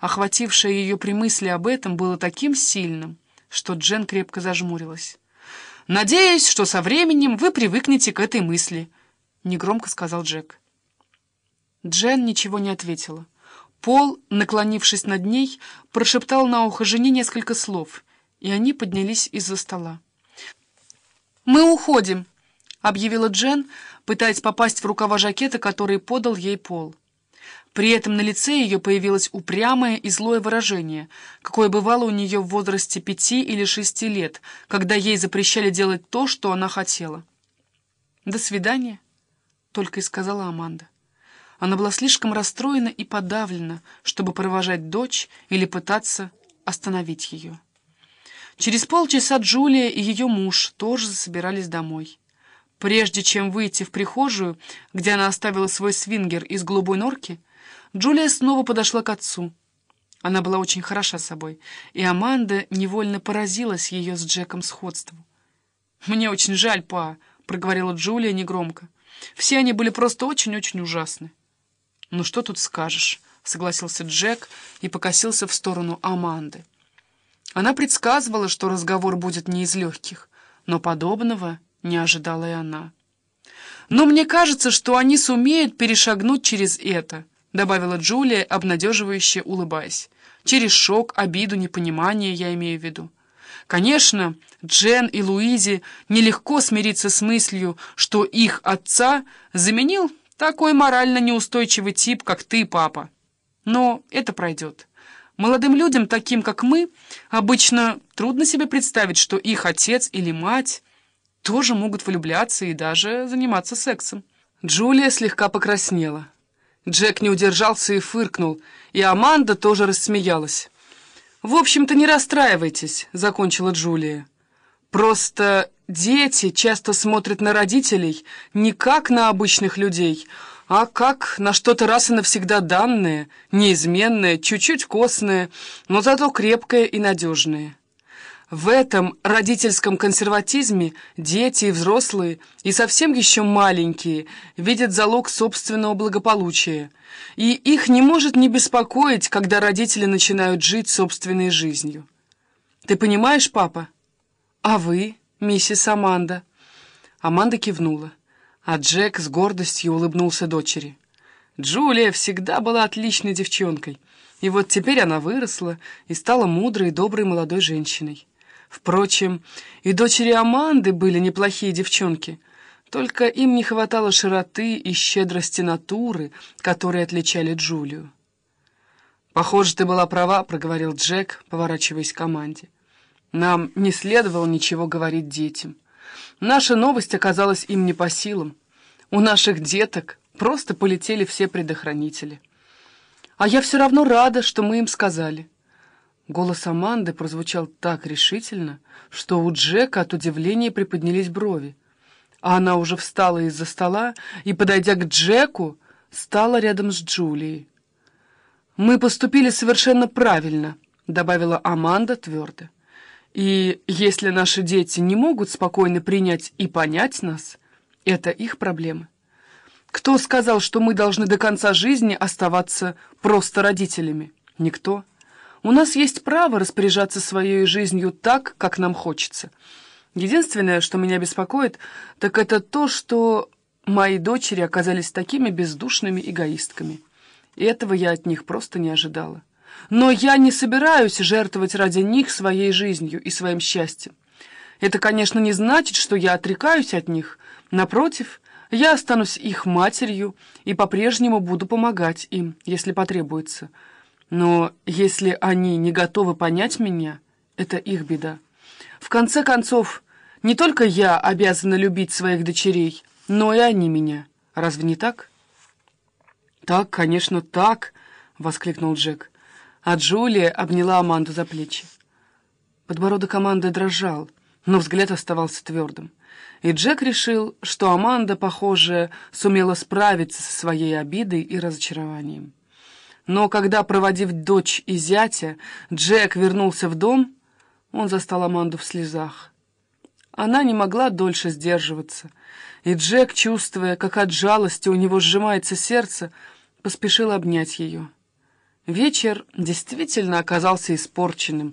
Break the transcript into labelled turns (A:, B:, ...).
A: охватившее ее при мысли об этом, было таким сильным, что Джен крепко зажмурилась. «Надеюсь, что со временем вы привыкнете к этой мысли», — негромко сказал Джек. Джен ничего не ответила. Пол, наклонившись над ней, прошептал на ухо жене несколько слов, и они поднялись из-за стола. «Мы уходим», — объявила Джен, пытаясь попасть в рукава жакета, который подал ей Пол. При этом на лице ее появилось упрямое и злое выражение, какое бывало у нее в возрасте пяти или шести лет, когда ей запрещали делать то, что она хотела. «До свидания», — только и сказала Аманда. Она была слишком расстроена и подавлена, чтобы провожать дочь или пытаться остановить ее. Через полчаса Джулия и ее муж тоже засобирались домой. Прежде чем выйти в прихожую, где она оставила свой свингер из голубой норки, Джулия снова подошла к отцу. Она была очень хороша собой, и Аманда невольно поразилась ее с Джеком сходству. «Мне очень жаль, па», — проговорила Джулия негромко. «Все они были просто очень-очень ужасны». «Ну что тут скажешь?» — согласился Джек и покосился в сторону Аманды. Она предсказывала, что разговор будет не из легких, но подобного не ожидала и она. «Но мне кажется, что они сумеют перешагнуть через это», добавила Джулия, обнадеживающе улыбаясь. «Через шок, обиду, непонимание, я имею в виду. Конечно, Джен и Луизе нелегко смириться с мыслью, что их отца заменил такой морально неустойчивый тип, как ты, папа. Но это пройдет. Молодым людям, таким как мы, обычно трудно себе представить, что их отец или мать тоже могут влюбляться и даже заниматься сексом. Джулия слегка покраснела. Джек не удержался и фыркнул, и Аманда тоже рассмеялась. «В общем-то, не расстраивайтесь», — закончила Джулия. «Просто дети часто смотрят на родителей не как на обычных людей, а как на что-то раз и навсегда данное, неизменное, чуть-чуть костное, но зато крепкое и надежное». В этом родительском консерватизме дети и взрослые, и совсем еще маленькие, видят залог собственного благополучия, и их не может не беспокоить, когда родители начинают жить собственной жизнью. Ты понимаешь, папа? А вы, миссис Аманда? Аманда кивнула, а Джек с гордостью улыбнулся дочери. Джулия всегда была отличной девчонкой, и вот теперь она выросла и стала мудрой и доброй молодой женщиной. Впрочем, и дочери Аманды были неплохие девчонки, только им не хватало широты и щедрости натуры, которые отличали Джулию. «Похоже, ты была права», — проговорил Джек, поворачиваясь к команде. «Нам не следовало ничего говорить детям. Наша новость оказалась им не по силам. У наших деток просто полетели все предохранители. А я все равно рада, что мы им сказали». Голос Аманды прозвучал так решительно, что у Джека от удивления приподнялись брови. А она уже встала из-за стола и, подойдя к Джеку, стала рядом с Джулией. «Мы поступили совершенно правильно», — добавила Аманда твердо. «И если наши дети не могут спокойно принять и понять нас, это их проблемы. Кто сказал, что мы должны до конца жизни оставаться просто родителями? Никто». У нас есть право распоряжаться своей жизнью так, как нам хочется. Единственное, что меня беспокоит, так это то, что мои дочери оказались такими бездушными эгоистками. И этого я от них просто не ожидала. Но я не собираюсь жертвовать ради них своей жизнью и своим счастьем. Это, конечно, не значит, что я отрекаюсь от них. Напротив, я останусь их матерью и по-прежнему буду помогать им, если потребуется. Но если они не готовы понять меня, это их беда. В конце концов, не только я обязана любить своих дочерей, но и они меня. Разве не так? «Так, конечно, так!» — воскликнул Джек. А Джулия обняла Аманду за плечи. Подбородок Аманды дрожал, но взгляд оставался твердым. И Джек решил, что Аманда, похоже, сумела справиться со своей обидой и разочарованием. Но когда, проводив дочь и зятя, Джек вернулся в дом, он застал Аманду в слезах. Она не могла дольше сдерживаться, и Джек, чувствуя, как от жалости у него сжимается сердце, поспешил обнять ее. Вечер действительно оказался испорченным.